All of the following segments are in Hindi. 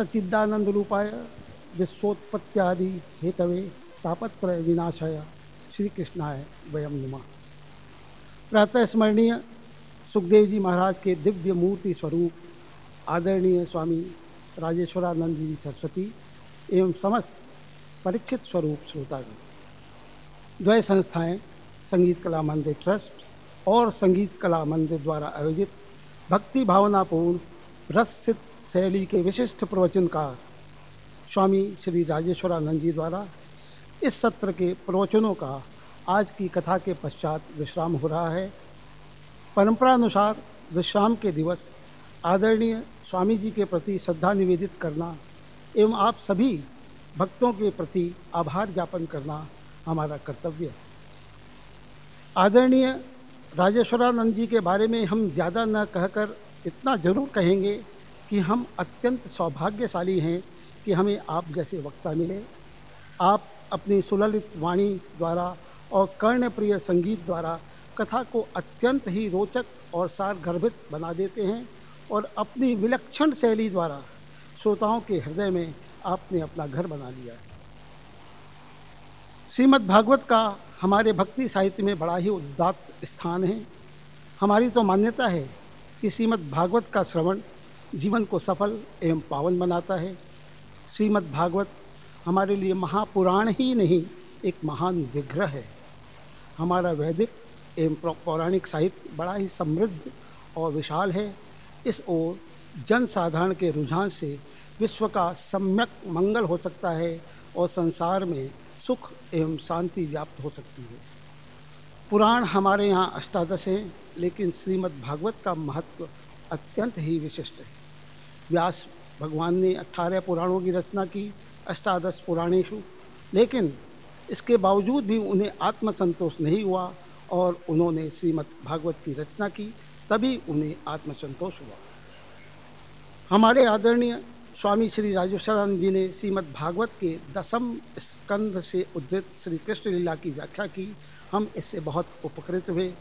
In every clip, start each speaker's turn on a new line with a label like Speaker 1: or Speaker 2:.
Speaker 1: सच्चिदानंद रूपाय विश्वोत्पत्त्यादि हेतवे तापत्र विनाशाय श्री कृष्णाय वयम नुमा। प्रातः स्मरणीय सुखदेव जी महाराज के दिव्य मूर्ति स्वरूप आदरणीय स्वामी राजेश्वरानंद जी सरस्वती एवं समस्त परीक्षित स्वरूप श्रोतागण, द्वय संस्थाएँ संगीत कला मंदिर ट्रस्ट और संगीत कला मंदिर द्वारा आयोजित भक्ति भावनापूर्ण रसित शैली के विशिष्ट प्रवचनकार स्वामी श्री राजेश्वरानंद जी द्वारा इस सत्र के प्रवचनों का आज की कथा के पश्चात विश्राम हो रहा है। परंपरानुसार विश्राम के दिवस आदरणीय स्वामी जी के प्रति श्रद्धा निवेदित करना एवं आप सभी भक्तों के प्रति आभार ज्ञापन करना हमारा कर्तव्य है। आदरणीय राजेश्वरानंद जी के बारे में हम ज़्यादा न कहकर इतना ज़रूर कहेंगे कि हम अत्यंत सौभाग्यशाली हैं कि हमें आप जैसे वक्ता मिले। आप अपनी सुललित वाणी द्वारा और कर्णप्रिय संगीत द्वारा कथा को अत्यंत ही रोचक और सारगर्भित बना देते हैं और अपनी विलक्षण शैली द्वारा श्रोताओं के हृदय में आपने अपना घर बना लिया है। श्रीमद् भागवत का हमारे भक्ति साहित्य में बड़ा ही उदात्त स्थान है। हमारी तो मान्यता है कि श्रीमद् भागवत का श्रवण जीवन को सफल एवं पावन बनाता है। श्रीमद् भागवत हमारे लिए महापुराण ही नहीं, एक महान विग्रह है। हमारा वैदिक एवं पौराणिक साहित्य बड़ा ही समृद्ध और विशाल है। इस ओर जन साधारण के रुझान से विश्व का सम्यक मंगल हो सकता है और संसार में सुख एवं शांति व्याप्त हो सकती है। पुराण हमारे यहाँ अष्टादश हैं, लेकिन श्रीमद् भागवत का महत्व अत्यंत ही विशिष्ट है। व्यास भगवान ने अठारह पुराणों की रचना की, अष्टादश पुराणेशु लेकिन इसके बावजूद भी उन्हें आत्मसंतोष नहीं हुआ और उन्होंने श्रीमद् भागवत की रचना की, तभी उन्हें आत्मसंतोष हुआ। हमारे आदरणीय स्वामी श्री राजेश्वरानंद जी ने श्रीमद् भागवत के दसम स्कंध से उद्धृत श्री कृष्ण लीला की व्याख्या की। हम इससे बहुत उपकृत हुए।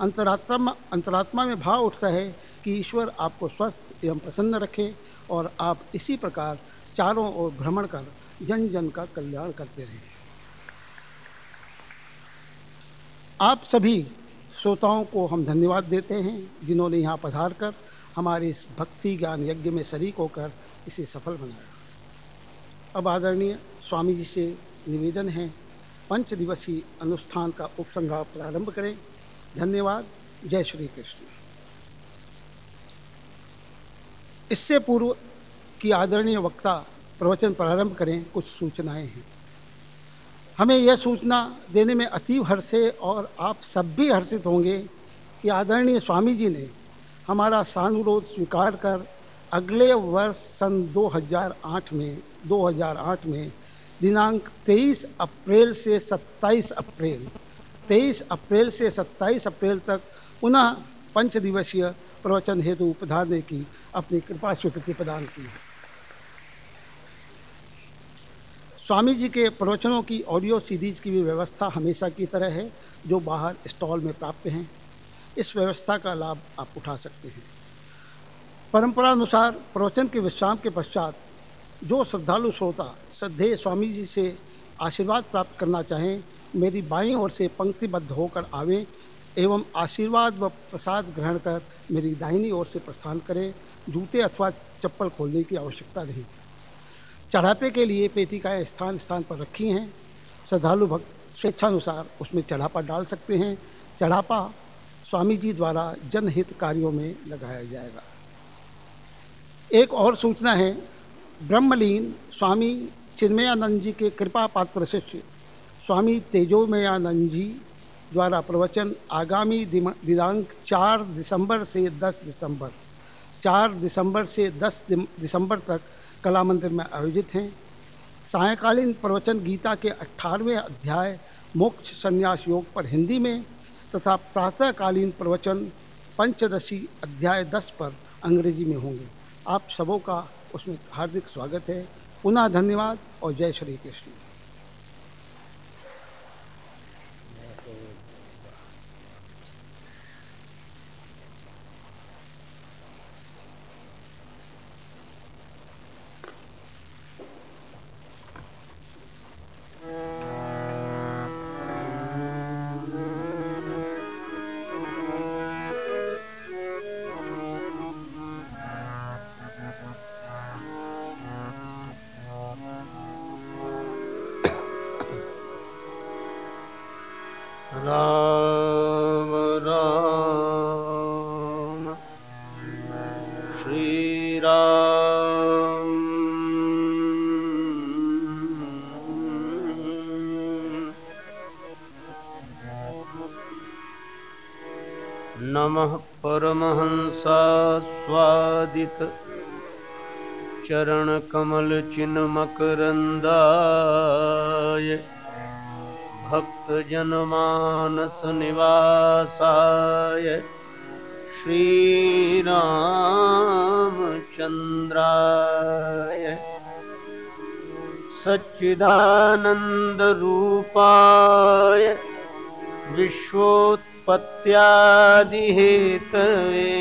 Speaker 1: अंतरात्मा अंतरात्मा में भाव उठता है कि ईश्वर आपको स्वस्थ एवं प्रसन्न रखे और आप इसी प्रकार चारों ओर भ्रमण कर जन जन का कल्याण करते रहें। आप सभी श्रोताओं को हम धन्यवाद देते हैं जिन्होंने यहाँ पधार कर हमारे इस भक्ति ज्ञान यज्ञ में शरीक होकर इसे सफल बनाया। अब आदरणीय स्वामी जी से निवेदन है पंच दिवसीय अनुष्ठान का उपसंहार प्रारंभ करें। धन्यवाद, जय श्री कृष्ण। इससे पूर्व की आदरणीय वक्ता प्रवचन प्रारंभ करें, कुछ सूचनाएँ हैं। हमें यह सूचना देने में अतीव हर्ष और आप सब भी हर्षित होंगे कि आदरणीय स्वामी जी ने हमारा सानुरोध स्वीकार कर अगले वर्ष सन 2008 में 2008 में दिनांक 23 अप्रैल से 27 अप्रैल 23 अप्रैल से 27 अप्रैल तक पुनः पंच दिवसीय प्रवचन हेतु उपधारने की अपनी कृपा स्वीकृति प्रदान की है। स्वामी जी के प्रवचनों की ऑडियो सीरीज़ की भी व्यवस्था हमेशा की तरह है, जो बाहर स्टॉल में प्राप्त हैं। इस व्यवस्था का लाभ आप उठा सकते हैं। परंपरा अनुसार प्रवचन के विश्राम के पश्चात जो श्रद्धालु श्रोता, श्रद्धेय स्वामी जी से आशीर्वाद प्राप्त करना चाहें मेरी बाईं ओर से पंक्तिबद्ध होकर आवें एवं आशीर्वाद व प्रसाद ग्रहण कर मेरी दाहिनी ओर से प्रस्थान करें, जूते अथवा चप्पल खोलने की आवश्यकता नहीं। चढ़ापे के लिए पेटिकाएँ स्थान स्थान पर रखी हैं। श्रद्धालु भक्त स्वेच्छानुसार उसमें चढ़ापा डाल सकते हैं। चढ़ापा स्वामी जी द्वारा जनहित कार्यों में लगाया जाएगा। एक और सूचना है, ब्रह्मलीन स्वामी चिन्मयानंद जी के कृपा पात्र शिष्य स्वामी तेजोमयानंद जी द्वारा प्रवचन आगामी दिनांक चार दिसंबर से दस दिसंबर, चार दिसंबर से दस दिसंबर तक कला मंदिर में आयोजित हैं। सायकालीन प्रवचन गीता के अठारहवें अध्याय, मोक्ष संन्यास योग पर हिंदी में तथा प्रातःकालीन प्रवचन पंचदशी अध्याय दस पर अंग्रेज़ी में होंगे। आप सबों का उसमें हार्दिक स्वागत है। पुनः धन्यवाद और जय श्री कृष्ण।
Speaker 2: चरणकमलचिन्मकरन्दाय भक्तजनमानसनिवासाय श्रीरामचन्द्राय। सच्चिदानन्दरूपाय विश्वोत्पत्त्यादिहेतवे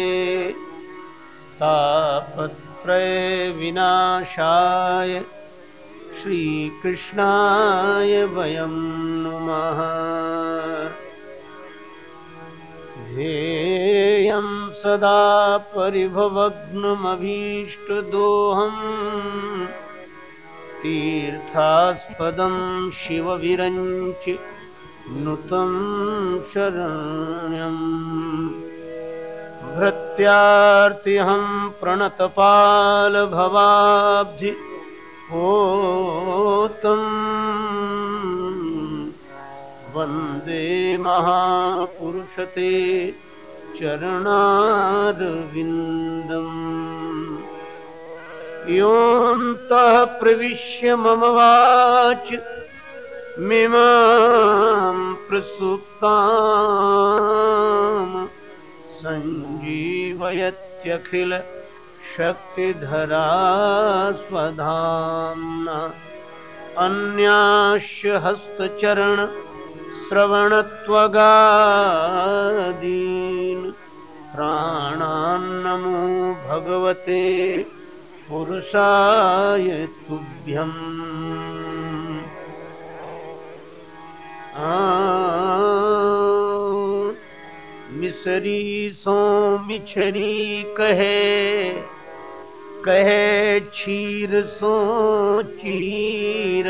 Speaker 2: तापत्रयविनाशाय श्रीकृष्णाय वयं नुमः। ध्येयं सदा परिभवग्नमभीष्टदोहम् तीर्थास्पदं शिवविरञ्च नुतं शरण्यम् भृत्यार्तिहं प्रणतपालभवाब्धि पोतम् वन्दे महापुरुषते चरणारविन्दम्। योऽन्तः प्रविश्य मम वाच मिमां प्रसुप्ताम् सञ्जीवयत्यखिल शक्तिधरा स्वधाम्ना अन्याश्च हस्तचरण श्रवणत्वगादीन् प्राणान्नमो भगवते पुरुषाय तुभ्यम् मिसरी सो मिछरी कहे कहे क्षीर सो चीर,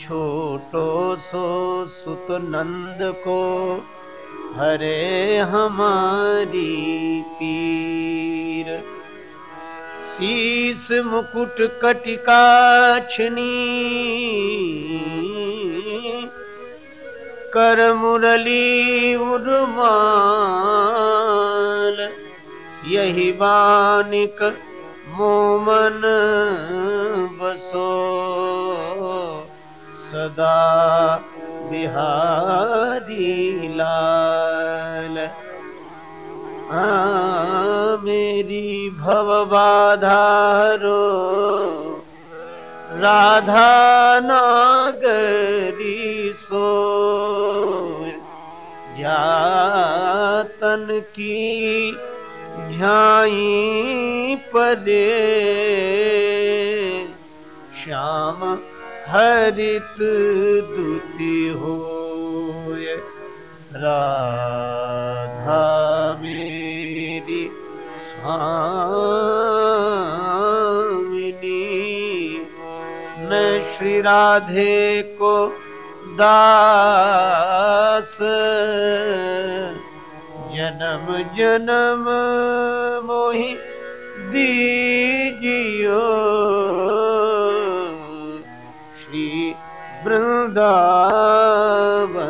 Speaker 2: छोटो सो सुत नंद को हरे हमारी पीर। शीस मुकुट कटिकाछनी कर मुरली उर्माल, यही बानिक मोमन बसो। सदा बिहारी लाल, आ मेरी भव बाधारो। राधा नागरी सो जातन की झाई पदे श्याम हरित दुति हो राधा मेरी स्वामिनी। मैं श्री राधे को दास। जन्म जन्म मोहि दीजियो। श्री वृंदावन।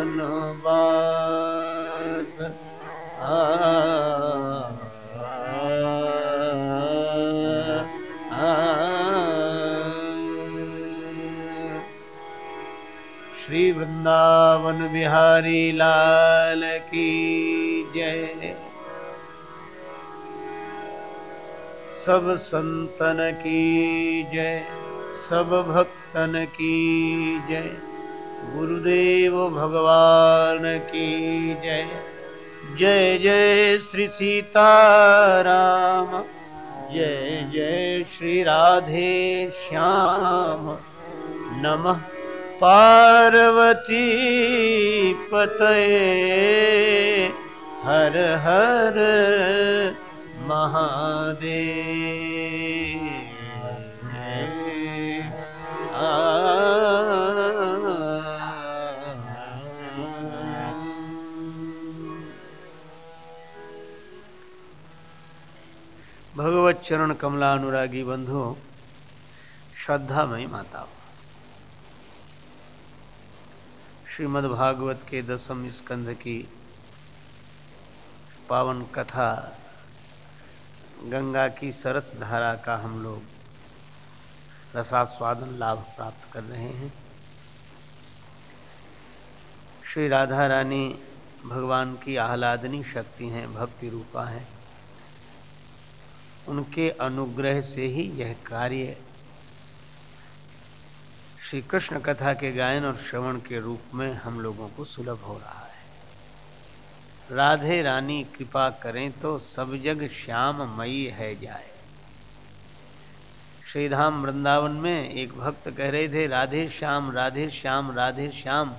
Speaker 2: वृंदावन बिहारी लाल की जय। सब संतन की जय, सब भक्तन की जय, गुरुदेव भगवान की जय। जय जय श्री सीताराम, जय जय श्री राधे श्याम। नमः पार्वती पतये। हर हर महादेव। भगवत चरण कमला अनुरागी बंधु श्रद्धामयी माता श्रीमद् भागवत के दसम स्कंध की पावन कथा गंगा की सरस धारा का हम लोग रसास्वादन लाभ प्राप्त कर रहे हैं। श्री राधा रानी भगवान की आह्लादनी शक्ति हैं, भक्ति रूपा हैं। उनके अनुग्रह से ही यह कार्य श्री कृष्ण कथा के गायन और श्रवण के रूप में हम लोगों को सुलभ हो रहा है। राधे रानी, कृपा करें तो सब जग श्याम मई है जाए। श्रीधाम वृंदावन में एक भक्त कह रहे थे, राधे श्याम राधे श्याम राधे श्याम।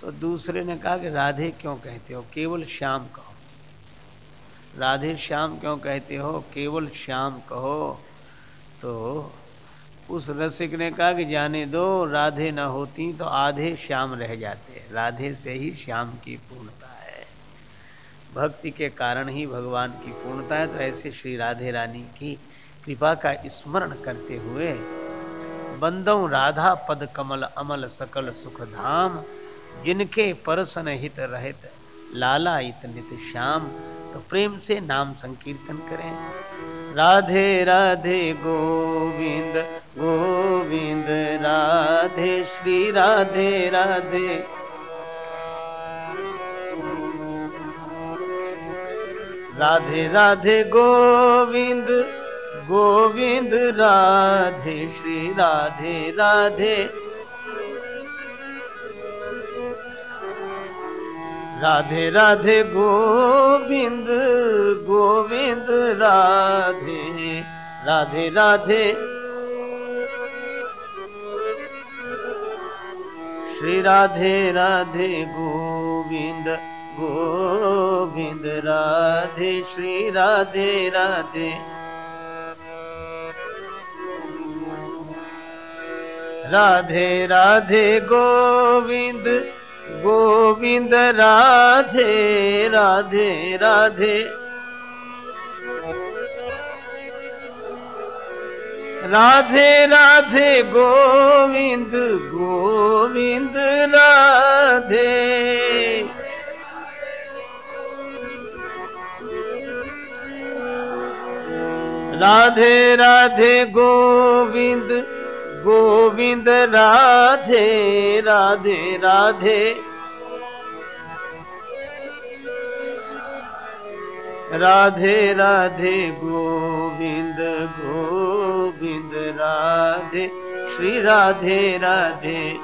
Speaker 2: तो दूसरे ने कहा कि, राधे क्यों कहते हो? केवल श्याम कहो। राधे श्याम क्यों कहते हो? केवल श्याम कहो। तो उस रसिक ने कहा कि जाने दो, राधे न होती तो आधे श्याम रह जाते राधे से ही श्याम की पूर्णता है। भक्ति के कारण ही भगवान की पूर्णता है। तो ऐसे श्री राधे रानी की कृपा का स्मरण करते हुए, बंदौ राधा पद कमल अमल सकल सुख धाम, जिनके परसन हित रहित लाला इत नित श्याम तो प्रेम से नाम संकीर्तन करें। राधे राधे गोविंद गोविंद राधे श्री राधे राधे। राधे राधे गोविंद गोविंद राधे श्री राधे राधे राधे राधे गोविंद गोविंद राधे राधे राधे। श्री राधे राधे गोविंद गोविंद राधे श्री राधे राधे। राधे राधे गोविंद गोविंद राधे राधे राधे। राधे राधे गोविंद गोविंद राधे। राधे राधे गोविंद। गोविंद राधे राधे राधे। राधे राधे, गोविंद गोविंद, राधे। श्री राधे राधे।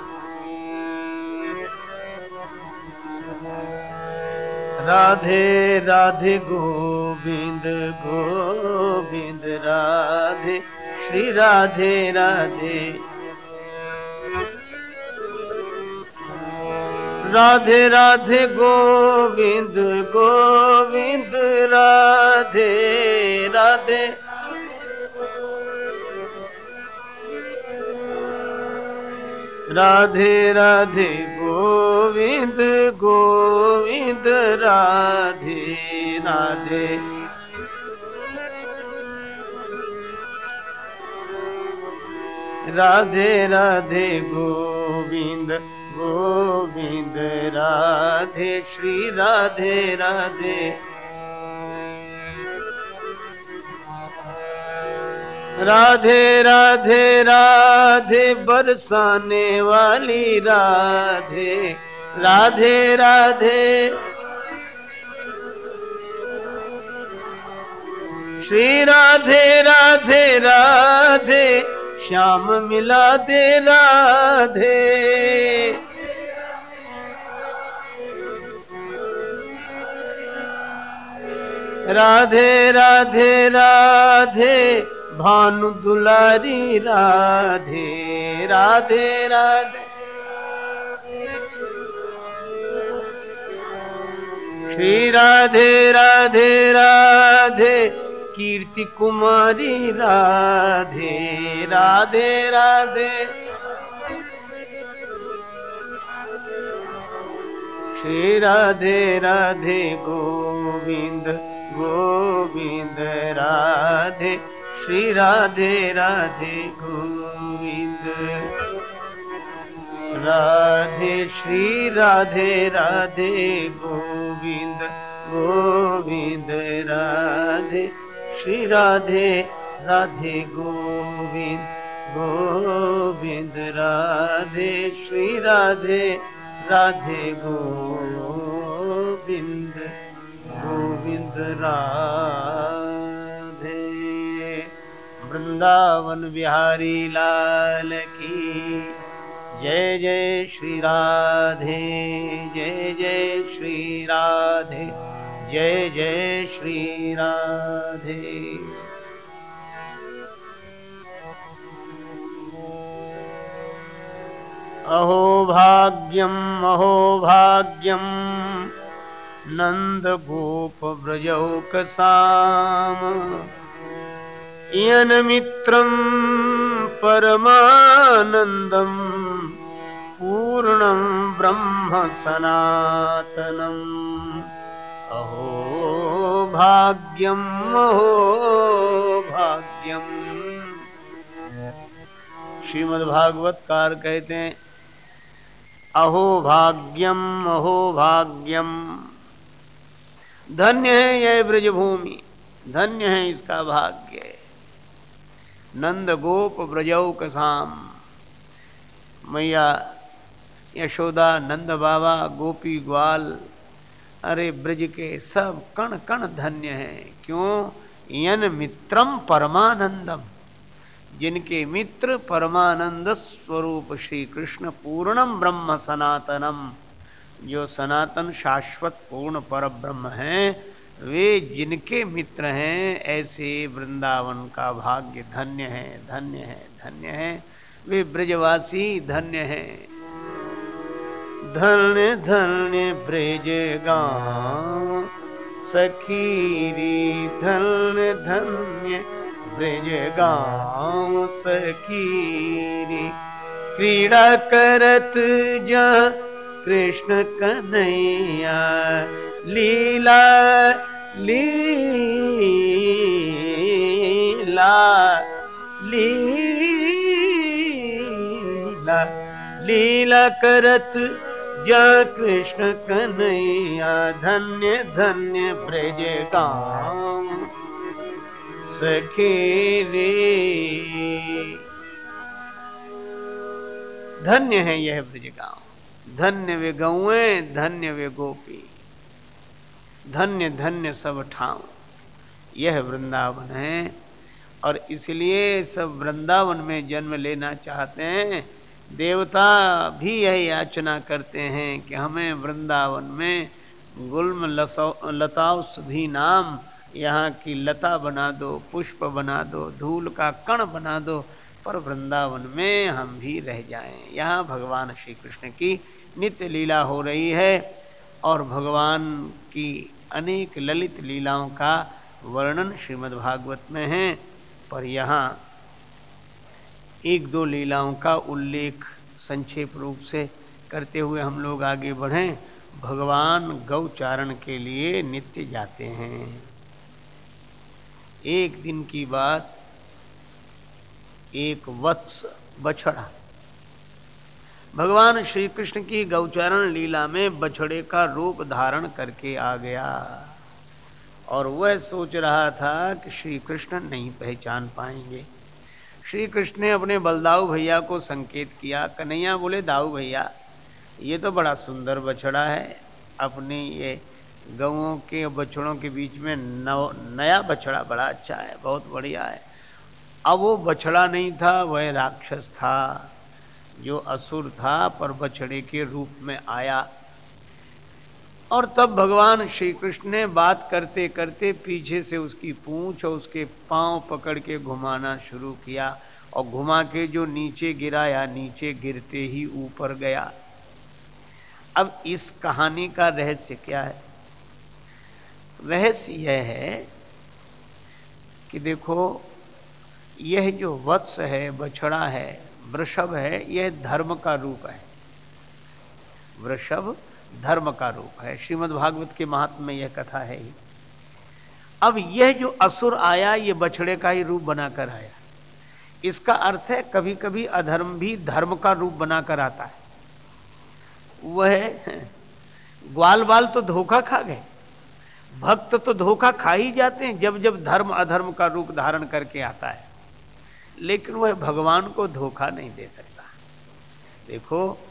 Speaker 2: राधे राधे, गोविंद गोविंद, राधे। श्री राधे राधे। राधे राधे, गोविंद गोविंद, राधे राधे। राधे राधे, गोविंद गोविंद, राधे राधे। राधे राधे गोविंद गोविंद राधे, श्री राधे राधे। राधे राधे राधे, बरसाने वाली राधे। राधे राधे। श्री राधे राधे राधे। श्याम मिला दे राधे। राधे राधे राधे, भानु दुलारी राधे राधे राधे। श्री राधे राधे राधे कीर्ति कुमारी, राधे राधे राधे। श्री राधे राधे, गोविंद गोविंद, राधे। श्री राधे राधे, गोविंद। राधे, श्री राधे राधे, गोविंद गोविंद, राधे। श्री राधे राधे गोविंद गोविंद राधे, श्री राधे राधे गोविंद गोविंद राधे। वृंदावन बिहारी लाल की जय जय श्री राधे, जय जय श्री राधे। जय जय श्री राधे अहो भाग्यम् अहो भाग्यम् नन्दगोपव्रजौकसाम। यनमित्रं परमानन्दम् पूर्णं ब्रह्म सनातनम्। अहो भाग्यम् अहो भाग्यम् श्रीमद्भागवतकार कहते हैं, अहो भाग्यम अहो भाग्यम धन्य है यह ब्रजभूमि, धन्य है इसका भाग्य। नंद गोप ब्रजौ कसाम। मैया यशोदा, नंद बाबा, गोपी ग्वाल अरे ब्रज के सब कण कण धन्य है। क्यों? यन मित्रम परमानंदम। जिनके मित्र परमानंद स्वरूप श्री कृष्ण पूर्णम ब्रह्म सनातनम। जो सनातन शाश्वत पूर्ण पर ब्रह्म है, वे जिनके मित्र हैं, ऐसे वृंदावन का भाग्य धन्य है धन्य है धन्य है। वे ब्रजवासी धन्य है। धन्य धन्य ब्रज गांव सखीरी धन्य धन्य ब्रज गाँव सखीरी क्रीड़ा करत जा कृष्ण कन्हैया। लीला लीला लीला लीला करत जा कृष्ण कन्हैया, धन्य धन्य ब्रज गाँव सखे रे। धन्य है यह ब्रज गाँव। धन्य वे गौए, धन्य वे गोपी। धन्य धन्य सब ठाव। यह वृंदावन है। और इसलिए सब वृंदावन में जन्म लेना चाहते हैं। देवता भी यह याचना करते हैं कि हमें वृंदावन में गुल्म लताओ सुधी नाम यहाँ की लता बना दो, पुष्प बना दो, धूल का कण बना दो, पर वृंदावन में हम भी रह जाएँ। यहाँ भगवान श्री कृष्ण की नित्य लीला हो रही है और भगवान की अनेक ललित लीलाओं का वर्णन श्रीमद् भागवत में है। पर यहाँ एक दो लीलाओं का उल्लेख संक्षेप रूप से करते हुए हम लोग आगे बढ़ें। भगवान गौचारण के लिए नित्य जाते हैं। एक दिन की बात, एक वत्स बछड़ा। भगवान श्री कृष्ण की गौचारण लीला में बछड़े का रूप धारण करके आ गया। और वह सोच रहा था कि श्री कृष्ण नहीं पहचान पाएँगे। श्री कृष्ण ने अपने बलदाऊ भैया को संकेत किया, कन्हैया बोले, दाऊ भैया, ये तो बड़ा सुंदर बछड़ा है, अपने ये गवों के बछड़ों के बीच में नव, नया बछड़ा बड़ा अच्छा है, बहुत बढ़िया है। अब वो बछड़ा नहीं था, वह राक्षस था, जो असुर था, पर बछड़े के रूप में आया। और तब भगवान श्री कृष्ण ने बात करते करते पीछे से उसकी पूंछ और उसके पाँव पकड़ के घुमाना शुरू किया और घुमा के जो नीचे गिरा या नीचे गिरते ही ऊपर गया। अब इस कहानी का रहस्य क्या है? रहस्य यह है कि देखो, यह जो वत्स है, बछड़ा है, वृषभ है, यह धर्म का रूप है। वृषभ धर्म का रूप है। श्रीमद् भागवत के महात्म में यह कथा है ही। अब यह जो असुर आया, ये बछड़े का ही रूप बनाकर आया। इसका अर्थ है कभी कभी अधर्म भी धर्म का रूप बनाकर आता है। वह ग्वाल बाल तो धोखा खा गए। भक्त तो धोखा खा ही जाते हैं, जब जब धर्म अधर्म का रूप धारण करके आता है। लेकिन वह भगवान को धोखा नहीं दे सकता। देखो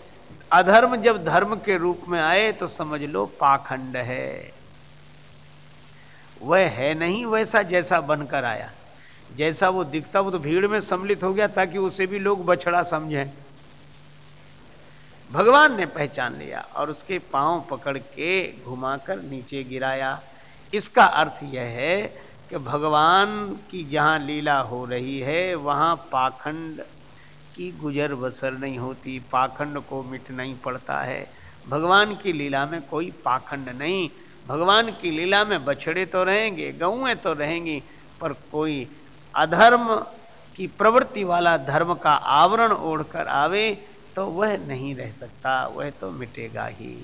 Speaker 2: अधर्म जब धर्म के रूप में आए तो समझ लो पाखंड है। वह है नहीं वैसा जैसा बनकर आया। जैसा वो दिखता वो तो भीड़ में सम्मिलित हो गया ताकि उसे भी लोग बछड़ा समझें। भगवान ने पहचान लिया और उसके पाँव पकड़ के घुमाकर नीचे गिराया। इसका अर्थ यह है कि भगवान की जहाँ लीला हो रही है, वहाँ पाखंड की गुजर बसर नहीं होती, पाखंड को मिटना ही पड़ता है। भगवान की लीला में कोई पाखंड नहीं। भगवान की लीला में बछड़े तो रहेंगे गौएँ तो रहेंगी, पर कोई अधर्म की प्रवृत्ति वाला धर्म का आवरण ओढ़कर आवे तो वह नहीं रह सकता, वह तो मिटेगा ही।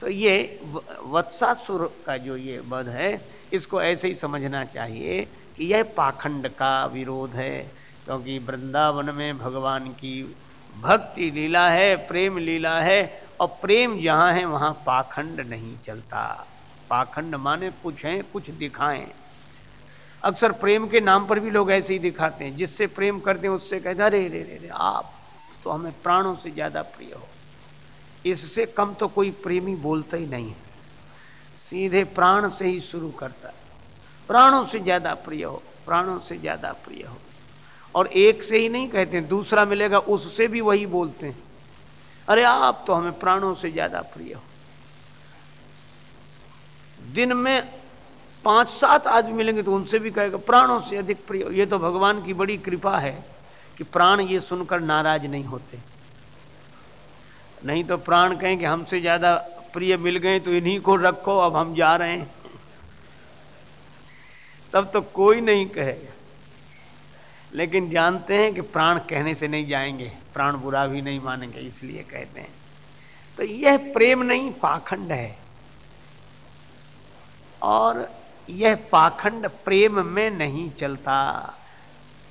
Speaker 2: तो ये वत्सासुर का जो ये वध है, इसको ऐसे ही समझना चाहिए कि यह पाखंड का विरोध है। क्योंकि वृंदावन में भगवान की भक्ति लीला है, प्रेम लीला है और प्रेम जहाँ है, वहाँ पाखंड नहीं चलता। पाखंड माने कुछ हैं कुछ दिखाएँ। अक्सर प्रेम के नाम पर भी लोग ऐसे ही दिखाते हैं। जिससे प्रेम करते हैं, उससे कहते अरे, रे रे रे, आप तो हमें प्राणों से ज़्यादा प्रिय हो। इससे कम तो कोई प्रेमी बोलता ही नहीं है। सीधे प्राण से ही शुरू करता है। प्राणों से ज़्यादा प्रिय हो, प्राणों से ज़्यादा प्रिय हो। और एक से ही नहीं कहते हैं, दूसरा मिलेगा, उससे भी वही बोलते हैं। अरे आप तो हमें प्राणों से ज़्यादा प्रिय हो। दिन में पाँच सात आदमी मिलेंगे तो उनसे भी कहेगा, प्राणों से अधिक प्रिय ये तो भगवान की बड़ी कृपा है कि प्राण ये सुनकर नाराज़ नहीं होते। नहीं तो प्राण कहें कि हमसे ज़्यादा प्रिय मिल गए तो इन्हीं को रखो, अब हम जा रहे हैं। तब तो कोई नहीं कहेगा। लेकिन जानते हैं कि प्राण कहने से नहीं जाएँगे, प्राण बुरा भी नहीं मानेंगे, इसलिए कहते हैं। तो यह प्रेम नहीं, पाखंड है। और यह पाखंड प्रेम में नहीं चलता।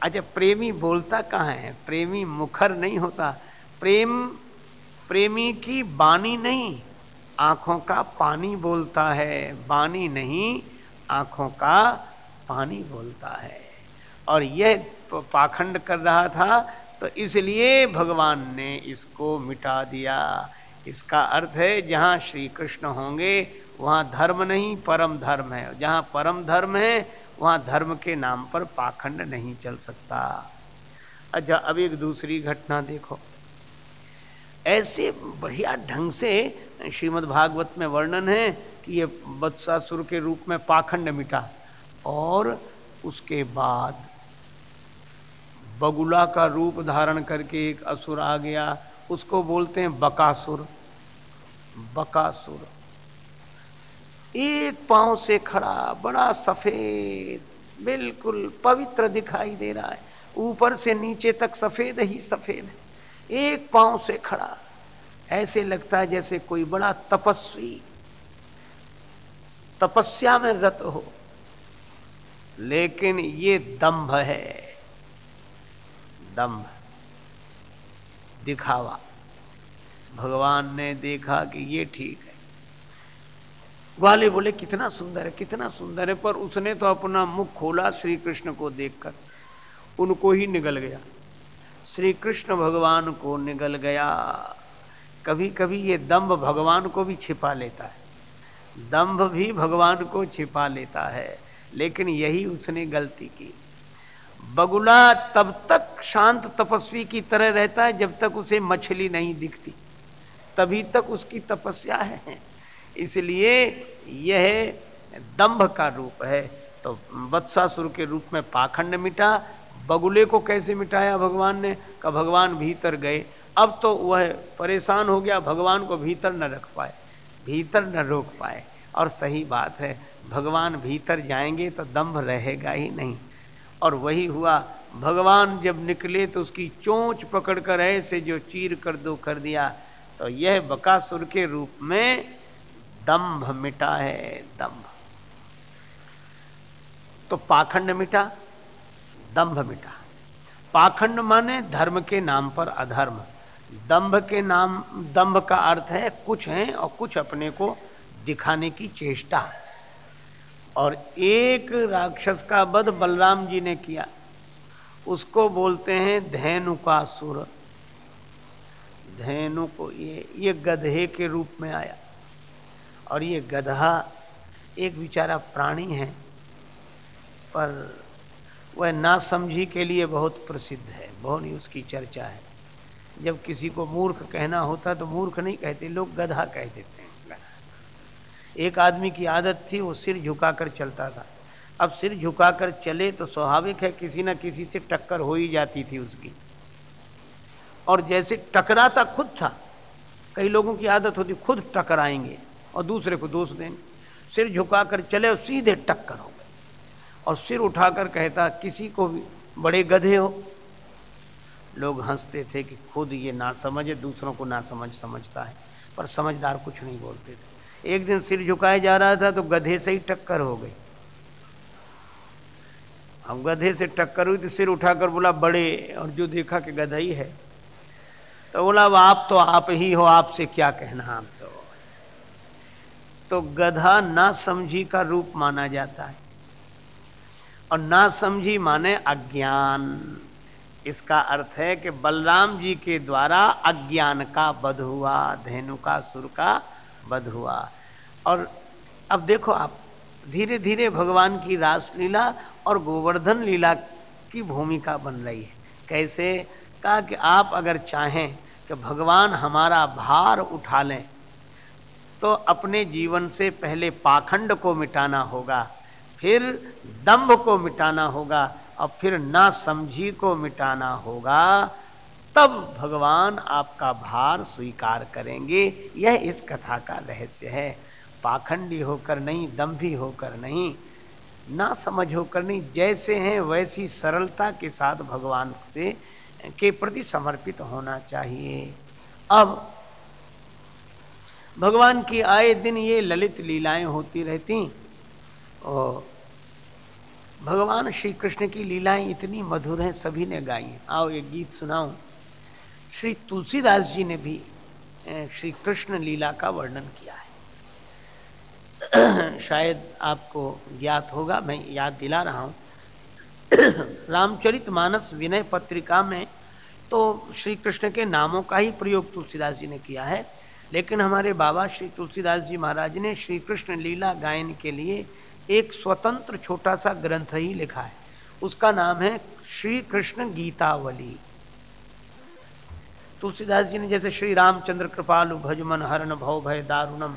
Speaker 2: अच्छा प्रेमी बोलता कहाँ है? प्रेमी मुखर नहीं होता। प्रेम, प्रेमी की बानी नहीं, आँखों का पानी बोलता है। बानी नहीं, आँखों का पानी बोलता है। और यह पाखंड कर रहा था तो इसलिए भगवान ने इसको मिटा दिया। इसका अर्थ है, जहाँ श्री कृष्ण होंगे, वहाँ धर्म नहीं, परम धर्म है। जहाँ परम धर्म है, वहाँ धर्म के नाम पर पाखंड नहीं चल सकता। अच्छा अब एक दूसरी घटना देखो। ऐसे बढ़िया ढंग से श्रीमद् भागवत में वर्णन है कि ये बत्सासुर के रूप में पाखंड मिटा और उसके बाद बगुला का रूप धारण करके एक असुर आ गया। उसको बोलते हैं बकासुर। बकासुर। एक पाँव से खड़ा, बड़ा सफ़ेद, बिल्कुल पवित्र दिखाई दे रहा है। ऊपर से नीचे तक सफ़ेद ही सफ़ेद है। एक पाँव से खड़ा। ऐसे लगता है जैसे कोई बड़ा तपस्वी, तपस्या में रत हो। लेकिन ये दंभ है। दंभ दिखावा। भगवान ने देखा कि ये ठीक है। वाले बोले, कितना सुंदर है, कितना सुंदर है। पर उसने तो अपना मुख खोला श्री कृष्ण को देखकर। उनको ही निगल गया। श्री कृष्ण भगवान को निगल गया। कभी कभी ये दम्भ भगवान को भी छिपा लेता है। दम्भ भी भगवान को छिपा लेता है। लेकिन यही उसने गलती की। बगुला तब तक शांत तपस्वी की तरह रहता है जब तक उसे मछली नहीं दिखती। तभी तक उसकी तपस्या है। इसलिए यह दंभ का रूप है। तो वत्सासुर के रूप में पाखंड मिटा। बगुले को कैसे मिटाया भगवान ने? का भगवान भीतर गए। अब तो वह परेशान हो गया। भगवान को भीतर न रख पाए। भीतर न रोक पाए। और सही बात है, भगवान भीतर जाएँगे तो दम्भ रहेगा ही नहीं। और वही हुआ। भगवान जब निकले तो उसकी चोंच पकड़कर ऐसे जो चीर कर दो कर दिया। तो यह बकासुर के रूप में दंभ मिटा है, दंभ। तो पाखंड मिटा, दंभ मिटा। पाखंड माने धर्म के नाम पर अधर्म। दंभ के नाम, दंभ का अर्थ है कुछ है और कुछ अपने को दिखाने की चेष्टा। और एक राक्षस का वध बलराम जी ने किया। उसको बोलते हैं धैनु का सुर। धैनु को ये ये गधे के रूप में आया। और ये गधा एक बेचारा प्राणी है, पर वह ना समझी के लिए बहुत प्रसिद्ध है। बहुत ही उसकी चर्चा है। जब किसी को मूर्ख कहना होता तो मूर्ख नहीं कहते, लोग गधा कह देते हैं। एक आदमी की आदत थी, वो सिर झुकाकर चलता था। अब सिर झुकाकर चले तो स्वाभाविक है, किसी ना किसी से टक्कर हो ही जाती थी उसकी। और जैसे टकराता खुद था, कई लोगों की आदत होती, खुद टकराएँगे और दूसरे को दोष देंगे। सिर झुकाकर चले और सीधे टक्कर हो गए। और सिर उठाकर कहता, किसी को भी बड़े गधे हो। लोग हँसते थे कि खुद ये ना समझे दूसरों को ना समझ समझता है, पर समझदार कुछ नहीं बोलते थे। एक दिन सिर झुकाए जा रहा था तो गधे से ही टक्कर हो गई। हम गधे से टक्कर हुई तो सिर उठाकर बोला, बड़े और जो देखा कि गधा ही है। तो बोला, अब आप तो आप ही हो, आपसे क्या कहना आप तो? तो गधा ना समझी का रूप माना जाता है। और ना समझी माने अज्ञान। इसका अर्थ है कि बलराम जी के द्वारा अज्ञान का वध हुआ, धेनु का, सुर का वध हुआ। और अब देखो आप धीरे धीरे भगवान की रासलीला और गोवर्धन लीला की भूमिका बन रही है। कैसे? कहा कि आप अगर चाहें कि भगवान हमारा भार उठा लें तो अपने जीवन से पहले पाखंड को मिटाना होगा, फिर दंभ को मिटाना होगा और फिर ना समझी को मिटाना होगा। तब भगवान आपका भार स्वीकार करेंगे। यह इस कथा का रहस्य है। पाखंडी होकर नहीं, दम्भी होकर नहीं, ना समझ होकर नहीं, जैसे हैं वैसी सरलता के साथ भगवान से के प्रति समर्पित होना चाहिए। अब भगवान की आए दिन ये ललित लीलाएँ होती रहती, और भगवान श्री कृष्ण की लीलाएँ इतनी मधुर हैं, सभी ने गाई। आओ ये गीत सुनाऊं। श्री तुलसीदास जी ने भी श्री कृष्ण लीला का वर्णन किया है। शायद आपको ज्ञात होगा, मैं याद दिला रहा हूँ। रामचरित मानस विनय पत्रिका में तो श्री कृष्ण के नामों का ही प्रयोग तुलसीदास जी ने किया है। लेकिन हमारे बाबा श्री तुलसीदास जी महाराज ने श्री कृष्ण लीला गायन के लिए एक स्वतंत्र छोटा सा ग्रंथ ही लिखा है। उसका नाम है श्री कृष्ण गीतावली। तुलसीदास जी ने जैसे श्री रामचंद्र कृपालु भजमन हरण भव भय दारुणम,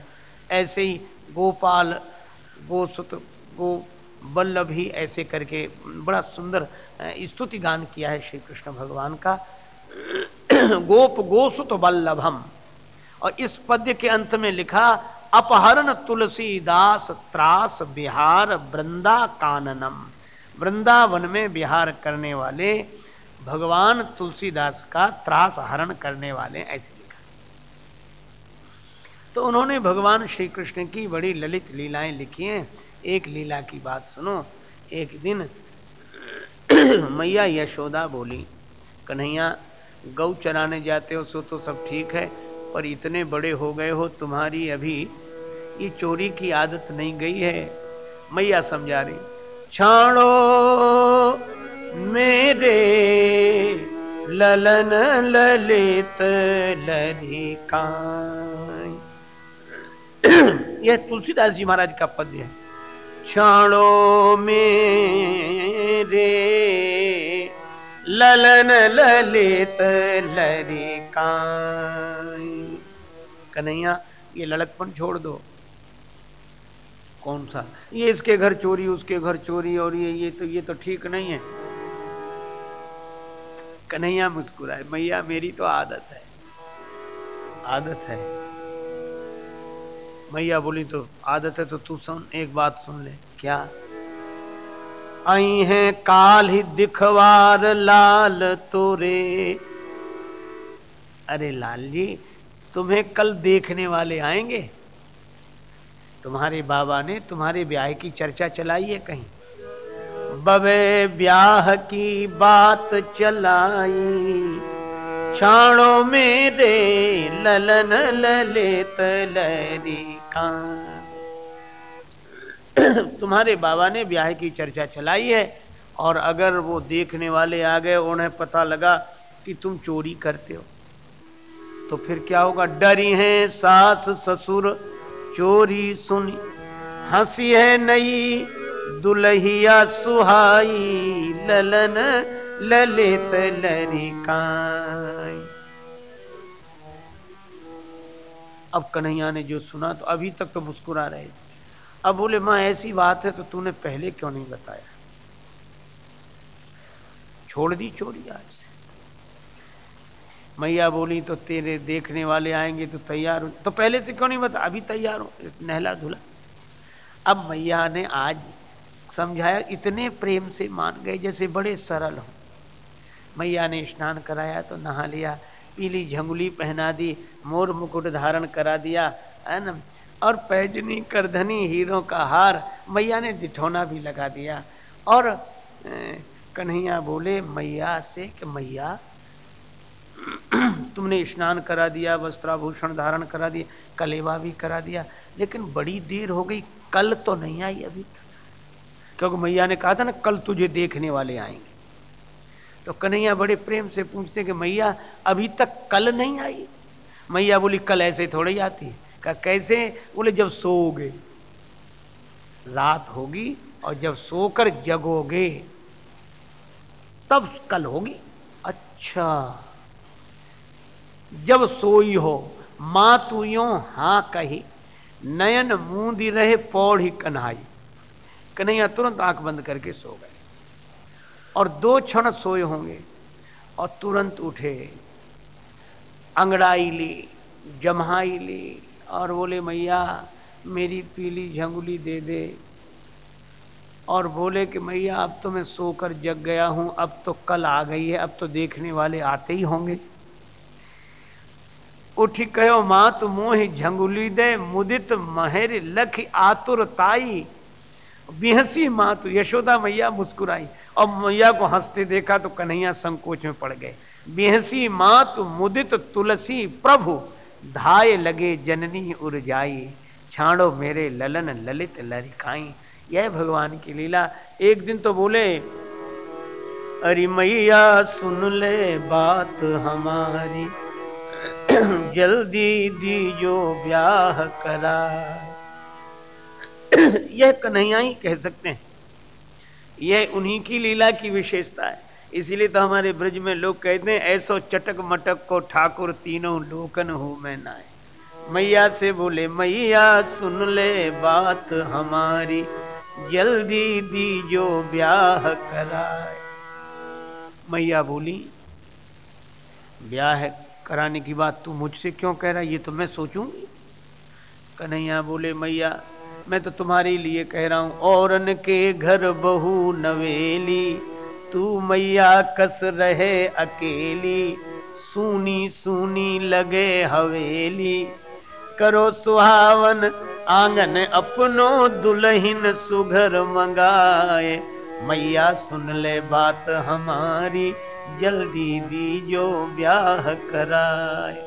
Speaker 2: ऐसे ही गोपाल, गोसुत, गो बल्लभ ही ऐसे करके बड़ा सुंदर स्तुति गान किया है श्री कृष्ण भगवान का। गोप गोसुत बल्लभम और इस पद्य के अंत में लिखा, अपहरण तुलसीदास त्रास बिहार वृंदा काननम वृंदावन में बिहार करने वाले भगवान तुलसीदास का त्रास हरण करने वाले ऐसे लिखा तो उन्होंने भगवान श्री कृष्ण की बड़ी ललित लीलाएँ लिखी हैं। एक लीला की बात सुनो। एक दिन मैया यशोदा बोली, कन्हैया, गौ चराने जाते हो सो तो सब ठीक है, पर इतने बड़े हो गए हो, तुम्हारी अभी ये चोरी की आदत नहीं गई है। मैया समझा रही, छाणो मेरे ललन ललित ललिका यह तुलसीदास जी महाराज का पद्य है। छाणो मेरे ललन ललित ललिका कन्हैया, ये लड़कपन छोड़ दो। कौन सा? ये इसके घर चोरी, उसके घर चोरी, और ये ये तो ये तो ठीक नहीं है। कन्हैया मुस्कुराए मैया मेरी तो आदत है। आदत है? मैया बोली तो आदत है तो तू सुन एक बात सुन ले क्या? आई है काल ही दिखवार लाल तोरे। अरे लाल जी तुम्हें कल देखने वाले आएँगे? तुम्हारे बाबा ने तुम्हारे ब्याह की चर्चा चलाई है कहीं? बबे ब्याह की बात चलाई। छाणो मेरे ललन ललित लरी तुम्हारे बाबा ने ब्याह की चर्चा चलाई है और अगर वो देखने वाले आ गए, उन्हें पता लगा कि तुम चोरी करते हो तो फिर क्या होगा? डरी है सास ससुर, चोरी सुनी, हँसी है नई दुलहिया सुहाई, ललन ललित लरिकाई। अब कन्हैया ने जो सुना तो अभी तक तो मुस्कुरा रहे थे। अब बोले, माँ, ऐसी बात है तो तूने पहले क्यों नहीं बताया? छोड़ दी चोरी आज से। मैया बोली तो तेरे देखने वाले आएँगे तो तैयार हो तो पहले से क्यों नहीं बता? अभी तैयार हो, नहला धुला। अब मैया ने आज समझाया, इतने प्रेम से मान गए जैसे बड़े सरल हो। मैया ने स्नान कराया तो नहा लिया, पीली झंगुली पहना दी, मोर मुकुट धारण करा दिया है न और पैजनी करधनी हीरों का हार मैया ने दिठौना भी लगा दिया। और कन्हैया बोले, मैया से, कि मैया, तुमने स्नान करा दिया, वस्त्राभूषण धारण करा दिया, कलेवा भी करा दिया, लेकिन बड़ी देर हो गई, कल तो नहीं आई अभी तक। क्योंकि मैया ने कहा था ना, कल तुझे देखने वाले आएँगे। तो कन्हैया बड़े प्रेम से पूछते कि, मैया, अभी तक कल नहीं आई? मैया बोली, कल ऐसे थोड़ी आती का कैसे? बोले, जब सोओगे। रात होगी और जब सोकर जगोगे, तब कल होगी। अच्छा। जब सोई हो, माँ तू यो हाँ कही, नयन मूंदी रहे पौड़ी कन्हाई। कन्हैया तुरंत आँख बंद करके सो गए। और दो क्षण सोए होंगे और तुरंत उठे। अंगड़ाई ली जमाई ली और बोले, मैया, मेरी पीली झंगुली दे दे। और बोले कि, मैया, अब तो मैं सोकर जग गया हूँ, अब तो कल आ गई है, अब तो देखने वाले आते ही होंगे। उठी कहो, माँ तो मोह झंगुली दे, मुदित महर लख आतुर ताई बिहसी माँ तो यशोदा मैया मुस्कुराई और मैया को हँसते देखा तो कन्हैया संकोच में पड़ गए। बिहसी माँ तो मुदित तुलसी प्रभु, धाय लगे जननी उर जाई छाड़ो मेरे ललन ललित लरिकाई यह भगवान की लीला। एक दिन तो बोले, अरे मैया, सुन ले बात हमारी। जल्दी दीजो ब्याह करा। यह कन्हैया ही कह सकते हैं। यह उन्हीं की लीला की विशेषता है। इसीलिए तो हमारे ब्रज में लोग कहते हैं, ऐसो चटक मटक को ठाकुर तीनों लोकन हो मैं नाय। मैया से बोले, मैया, सुन ले बात हमारी। जल्दी दीजो ब्याह कराए। मैया बोली, ब्याह कराने की बात तू मुझसे क्यों कह रहा ये तो मैं सोचूँगी। कन्हैया बोले, मैया मैं तो तुम्हारे लिए कह रहा हूँ, औरन के घर बहु नवेली, तू मैया कस रहे अकेली, सुनी सुनी लगे हवेली। करो सुहावन, आँगन अपनो दुल्हन सुघर मंगाए, मैया सुन ले बात हमारी, जल्दी दीजो ब्याह कराए।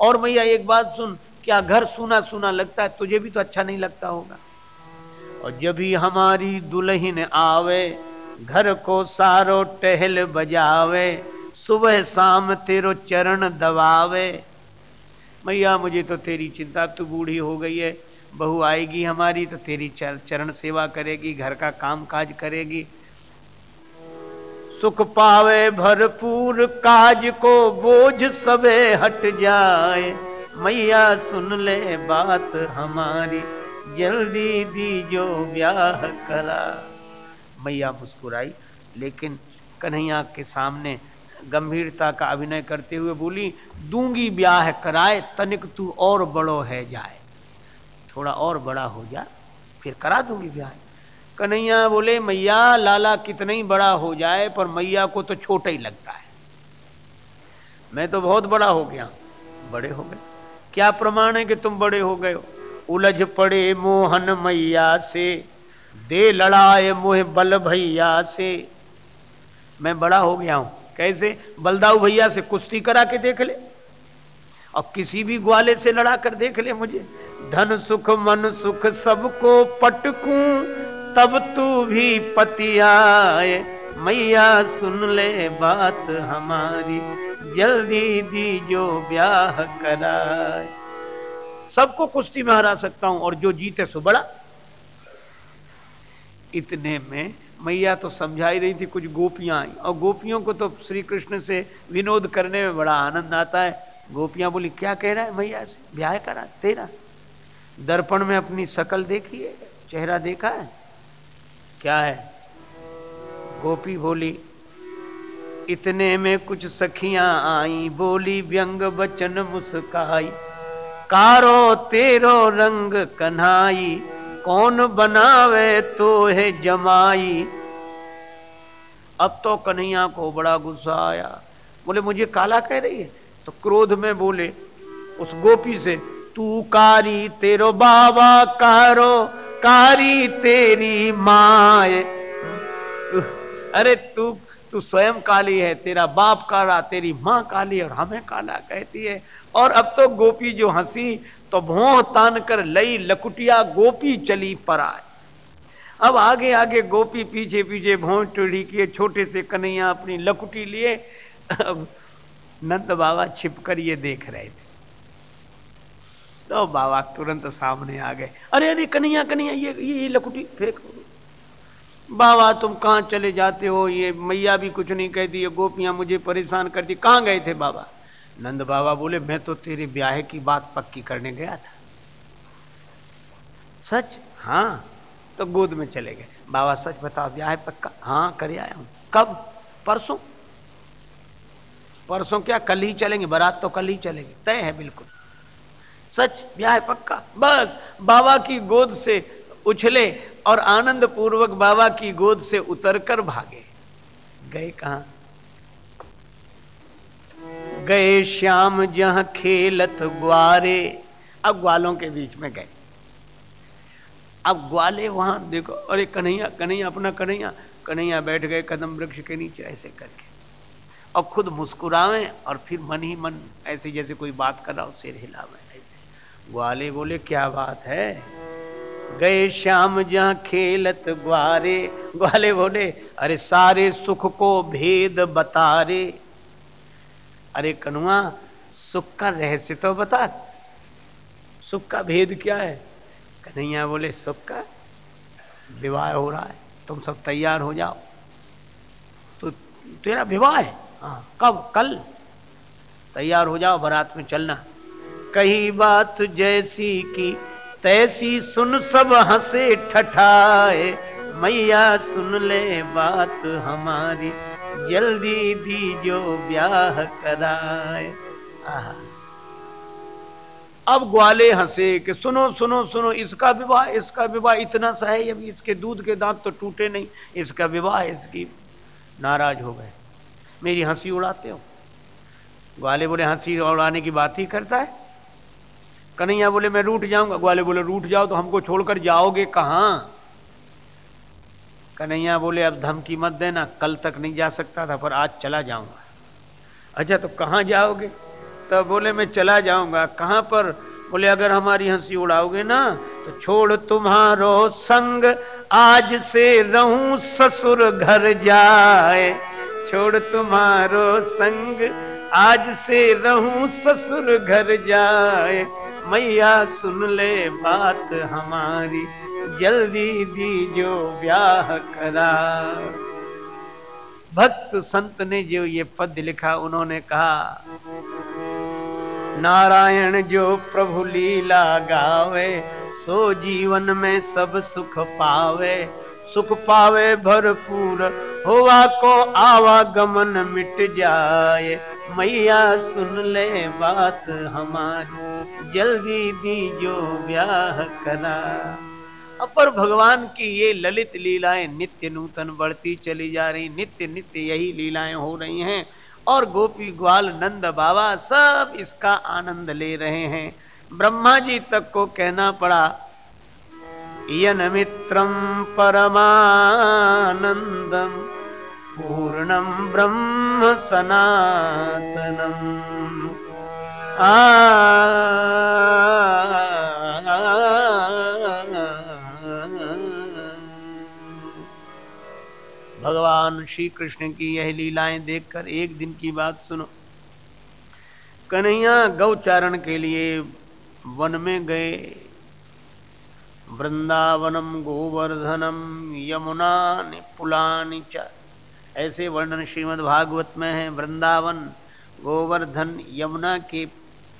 Speaker 2: और मैया, एक बात सुन क्या घर सुना सुना लगता है? तुझे भी तो अच्छा नहीं लगता होगा। और जब भी हमारी दुल्हन आवे, घर को सारो टहल बजावे, सुबह शाम तेरो चरण दबावे। मैया, मुझे तो तेरी चिंता तू बूढ़ी हो गई है। बहू आएगी हमारी तो तेरी चरण सेवा करेगी, घर का काम काज करेगी। सुख पावे भरपूर काज को, बोझ सबे हट जाए। मैया सुन ले बात हमारी, जल्दी दीजो ब्याह करा। मैया मुस्कुराई, लेकिन कन्हैया के सामने गंभीरता का अभिनय करते हुए बोली, दूँगी ब्याह कराए, तनिक तू और बड़ो है जाए। थोड़ा और बड़ा हो जा, फिर करा दूँगी ब्याह। कन्हैया बोले, मैया, लाला कितना ही बड़ा हो जाए, पर मैया को तो छोटा ही लगता है। मैं तो बहुत बड़ा हो गया, बड़े हो गए। क्या प्रमाण है कि तुम बड़े हो गए हो? उलझ पड़े मोहन मैया से, दे लड़ाए मुहे बल भैया से। मैं बड़ा हो गया हूँ। कैसे? बलदाऊ भैया से कुश्ती करा के देख ले। और किसी भी ग्वाले से लड़ा कर देख ले मुझे। धन सुख मन सुख सबको पटकू, तब तू भी पतियाए मैया, सुन ले बात हमारी। जल्दी दी जो ब्याह कराए। सबको कुश्ती में हरा सकता हूँ और जो जीते सो बड़ा। इतने में मैया तो समझा ही रही थी कुछ गोपियाँ आई। और गोपियों को तो श्री कृष्ण से विनोद करने में बड़ा आनंद आता है। गोपियाँ बोली, क्या कह रहा है मैया से ब्याह करा, तेरा? दर्पण में अपनी शकल देखी है? चेहरा देखा है? क्या है? गोपी बोली, इतने में कुछ सखियाँ आई। बोली, व्यंग बचन मुस्काई, कारो तेरो रंग कन्हाई, कौन बनावे तो है जमाई। अब तो कन्हैया को बड़ा गुस्सा आया। बोले, मुझे काला कह रही है? तो क्रोध में बोले, उस गोपी से, तू कारी तेरो बाबा कारो, कारी तेरी माए। अरे तू तू स्वयं काली है, तेरा बाप काला, तेरी माँ काली और हमें काला कहती है। और अब तो गोपी जो हँसी तो भों तान कर लई लकुटिया गोपी चली पर आए अब आगे आगे गोपी पीछे पीछे भों टूढ़ी किए, छोटे से कन्हैया अपनी लकुटी लिए। अब नंद बाबा छिप कर ये देख रहे थे। तो बाबा तुरंत सामने आ गए। अरे अरे कन्हैया कन्हैया ये ये लकुटी, फेंक। बाबा तुम कहाँ चले जाते हो? ये मैया भी कुछ नहीं कहती ये गोपियाँ मुझे परेशान करती। कहाँ गए थे बाबा? नंद बाबा बोले मैं तो तेरे ब्याह की बात पक्की करने गया था। सच? हाँ तो गोद में चले गए। बाबा सच बताओ ब्याह पक्का? हाँ कर आया हूँ। कब? परसों। परसों क्या? कल ही चलेंगे बारात तो कल ही चलेंगे। तय है बिल्कुल। सच? ब्याह पक्का? बस बाबा की गोद से उछले और आनंद पूर्वक बाबा की गोद से उतरकर भागे। गए कहा? गए श्याम जहाँ खेलत ग्वारे। अब ग्वालों के बीच में गए। अब ग्वाले वहाँ, देखो, अरे कन्हैया कन्हैया, अपना कन्हैया। कन्हैया बैठ गए कदम वृक्ष के नीचे, ऐसे करके। और खुद मुस्कुरावे और फिर मन ही मन, ऐसे जैसे कोई बात कर रहा हो, सिर हिलावे, ऐसे। ग्वाले बोले, क्या बात है? गए श्याम जहाँ खेलत ग्वारे, ग्वाले बोले, अरे सारे सुख को भेद बता रे अरे कनुआ, सुख का रहस्य तो बता। सुख का भेद क्या है? कन्हैया बोले, सुख का विवाह हो रहा है, तुम सब तैयार हो जाओ। तो तेरा विवाह है? हाँ कब? कल। तैयार हो जाओ, बारात में चलना। कही बात जैसी की तैसी सुन सब हंसे ठठाए, मैया सुन ले बात हमारी, जल्दी दी जो ब्याह कराए। अब ग्वाले हंसे कि सुनो सुनो सुनो, इसका विवाह इसका विवाह इतना सा है अभी इसके दूध के दांत तो टूटे नहीं, इसका विवाह इसकी नाराज़ हो गए। मेरी हँसी उड़ाते हो? ग्वाले बोले, हँसी उड़ाने की बात ही करता है। कन्हैया बोले, मैं रूठ जाऊँगा। ग्वाले बोले, रूठ जाओ तो हमको छोड़कर जाओगे कहाँ? कन्हैया बोले, अब धमकी मत देना, कल तक नहीं जा सकता था, पर आज चला जाऊँगा। अच्छा तो कहाँ जाओगे? तो बोले, मैं चला जाऊँगा। कहाँ पर? बोले, अगर हमारी हँसी उड़ाओगे ना तो छोड़ तुम्हारो संग, आज से रहूँ ससुर घर जाए। छोड़ तुम्हारो संग, आज से रहूँ ससुर घर जाए। मैया, सुन ले बात हमारी। जल्दी दीजो ब्याह करा भक्त संत ने जो ये पद लिखा, उन्होंने कहा, नारायण, जो प्रभु लीला गावे, सो जीवन में सब सुख पावे। सुख पावे भरपूर, होवा को आवागमन मिट जाए। मैया सुन ले बात हमारी, जल्दी दी जो ब्याह करा। अपर भगवान की ये ललित लीलाएँ नित्य नूतन बढ़ती चली जा रही, नित्य नित्य यही लीलाएँ हो रही हैं। और गोपी ग्वाल नंद बाबा सब इसका आनंद ले रहे हैं। ब्रह्मा जी तक को कहना पड़ा यनमित्रं परमानन्दं पूर्णं ब्रह्म सनातनम् आ भगवान श्री कृष्ण की यह लीलाएँ देखकर एक दिन की बात सुनो कन्हैया गौचारण के लिए वन में गए वृंदावनम, गोवर्धनम, यमुना पुलानी च। ऐसे वर्णन श्रीमद् भागवत में है, वृंदावन, गोवर्धन, यमुना के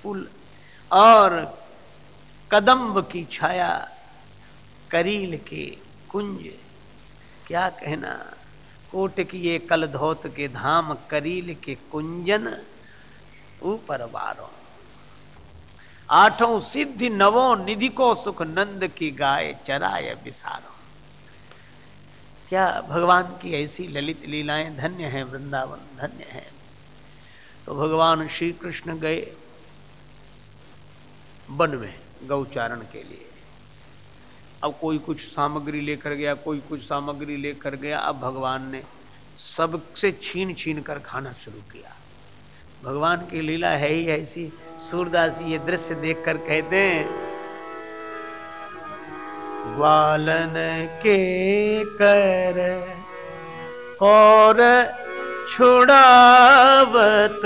Speaker 2: पुल और कदम्ब की छाया, करील के कुंज। क्या कहना? कोट किए कल धोत के धाम, करील के कुंजन, ऊपर बारो आठों सिद्धि नवो निधि को सुख नंद की गाय चराय बिसारो। क्या भगवान की ऐसी ललित लीलाएँ धन्य है, वृंदावन धन्य है? तो भगवान श्री कृष्ण गए वन में गौचारण के लिए। अब कोई कुछ सामग्री लेकर गया, कोई कुछ सामग्री लेकर गया, अब भगवान ने सबसे छीन छीन कर खाना शुरू किया। भगवान की लीला है ही ऐसी सूरदास ये दृश्य देखकर कहते हैं, ग्वालन के कर और छुड़ावत,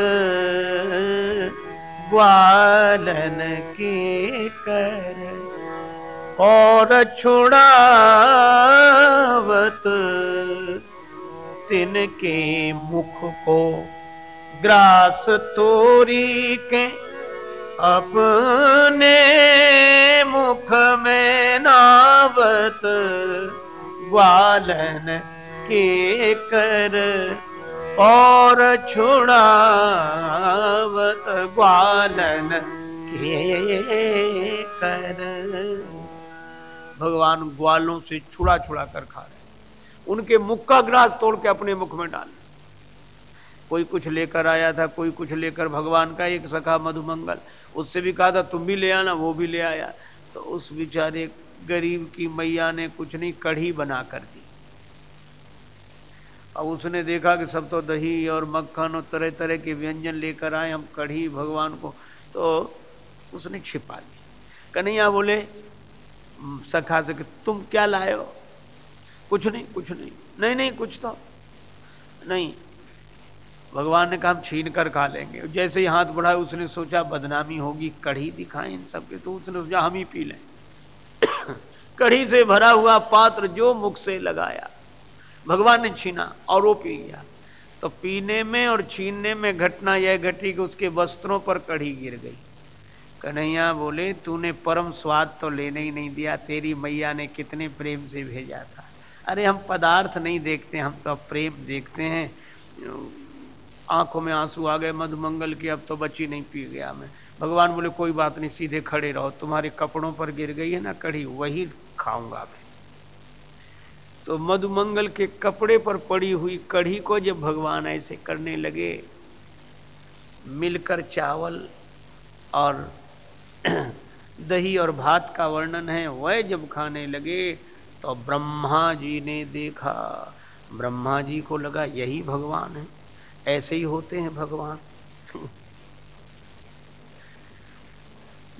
Speaker 2: ग्वालन के कर और छुड़ावत, तिनके मुख को ग्रास तोरी के अपने मुख में नावत ग्वालन के कर और छुड़ावत ग्वालन के कर भगवान ग्वालों से छुड़ा छुड़ा कर खा रहे उनके मुख का ग्रास तोड़ के अपने मुख में डाल कोई कुछ लेकर आया था, कोई कुछ लेकर भगवान का एक सखा मधुमंगल, उससे भी कहा था, तुम भी ले आना, वो भी ले आया। तो उस बेचारे गरीब की मैया ने कुछ नहीं, कढ़ी बना कर दी। अब उसने देखा कि सब तो दही और मक्खन और तरह तरह के व्यंजन लेकर आए, हम कढ़ी, भगवान को तो उसने छिपा ली कन्हैया बोले सखा से कि, तुम क्या लाए हो? कुछ नहीं कुछ नहीं। नहीं नहीं, कुछ तो। नहीं भगवान ने कहा, हम छीन कर खा लेंगे। जैसे ही हाथ बढ़ाया उसने सोचा, बदनामी होगी, कढ़ी दिखाएँ इन सबके तो उसने सोचा, हम ही पी लें। कढ़ी से भरा हुआ पात्र जो मुख से लगाया, भगवान ने छीना और वो पी गया। तो पीने में और छीनने में घटना यह घटी कि उसके वस्त्रों पर कढ़ी गिर गई। कन्हैया बोले, तूने परम स्वाद तो लेने ही नहीं दिया, तेरी मैया ने कितने प्रेम से भेजा था। अरे, हम पदार्थ नहीं देखते, हम तो प्रेम देखते हैं। आँखों में आँसू आ गए, मधुमंगल की अब तो बच्ची नहीं, पी गया मैं। भगवान बोले, कोई बात नहीं, सीधे खड़े रहो। तुम्हारे कपड़ों पर गिर गई है ना कढ़ी, वही खाऊँगा मैं। तो मधुमंगल के कपड़े पर पड़ी हुई कढ़ी को जब भगवान ऐसे करने लगे, मिलकर चावल और दही और भात का वर्णन है, वह जब खाने लगे तो ब्रह्मा जी ने देखा। ब्रह्मा जी को लगा, यही भगवान है। ऐसे ही होते हैं भगवान।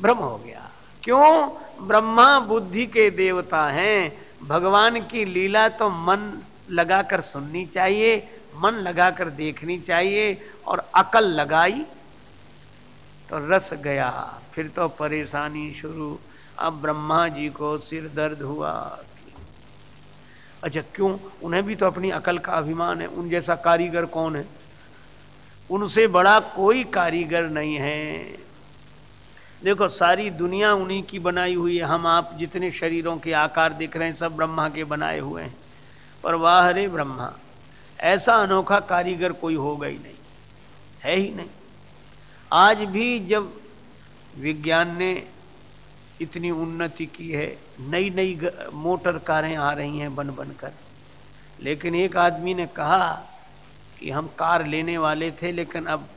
Speaker 2: भ्रम हो गया। क्यों? ब्रह्मा बुद्धि के देवता हैं। भगवान की लीला तो मन लगाकर सुननी चाहिए, मन लगाकर देखनी चाहिए और अकल लगाई तो रस गया। फिर तो परेशानी शुरू। अब ब्रह्मा जी को सिर दर्द हुआ। अच्छा क्यों? उन्हें भी तो अपनी अकल का अभिमान है। उन जैसा कारीगर कौन है? उनसे बड़ा कोई कारीगर नहीं है। देखो, सारी दुनिया उन्हीं की बनाई हुई है। हम आप जितने शरीरों के आकार दिख रहे हैं, सब ब्रह्मा के बनाए हुए हैं। पर वाह रे ब्रह्मा, ऐसा अनोखा कारीगर कोई होगा ही नहीं, है ही नहीं। आज भी जब विज्ञान ने इतनी उन्नति की है नई नई मोटर कारें आ रही हैं बन बन कर, लेकिन एक आदमी ने कहा कि हम कार लेने वाले थे, लेकिन अब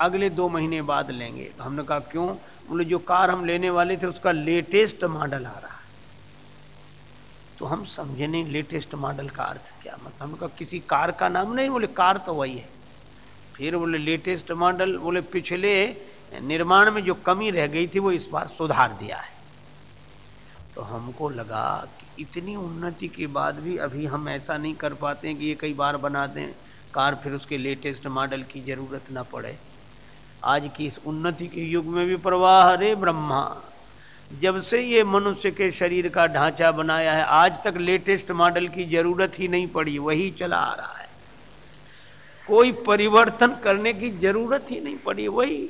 Speaker 2: अगले दो महीने बाद लेंगे। हमने कहा, क्यों? बोले, जो कार हम लेने वाले थे, उसका लेटेस्ट मॉडल आ रहा है। तो हम समझे नहीं लेटेस्ट मॉडल का अर्थ क्या। मतलब हमने कहा, किसी कार का नाम नहीं? बोले, कार तो वही है। फिर बोले लेटेस्ट मॉडल बोले, पिछले निर्माण में जो कमी रह गई थी, वो इस बार सुधार दिया है। तो हमको लगा कि इतनी उन्नति के बाद भी अभी हम ऐसा नहीं कर पाते हैं कि ये कई बार बना दें। कार फिर उसके लेटेस्ट मॉडल की ज़रूरत ना पड़े। आज की इस उन्नति के युग में भी प्रवाह रे ब्रह्मा, जब से ये मनुष्य के शरीर का ढांचा बनाया है, आज तक लेटेस्ट मॉडल की ज़रूरत ही नहीं पड़ी, वही चला आ रहा है। कोई परिवर्तन करने की ज़रूरत ही नहीं पड़ी, वही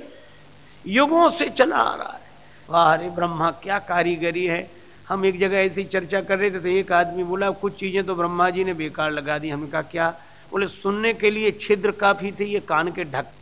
Speaker 2: युगों से चला आ रहा है। वाह रे ब्रह्मा, क्या कारीगरी है। हम एक जगह ऐसी चर्चा कर रहे थे तो एक आदमी बोला, कुछ चीज़ें तो ब्रह्मा जी ने बेकार लगा दी। हमने कहा, क्या बोले सुनने के लिए छिद्र काफ़ी थे ये कान के ढक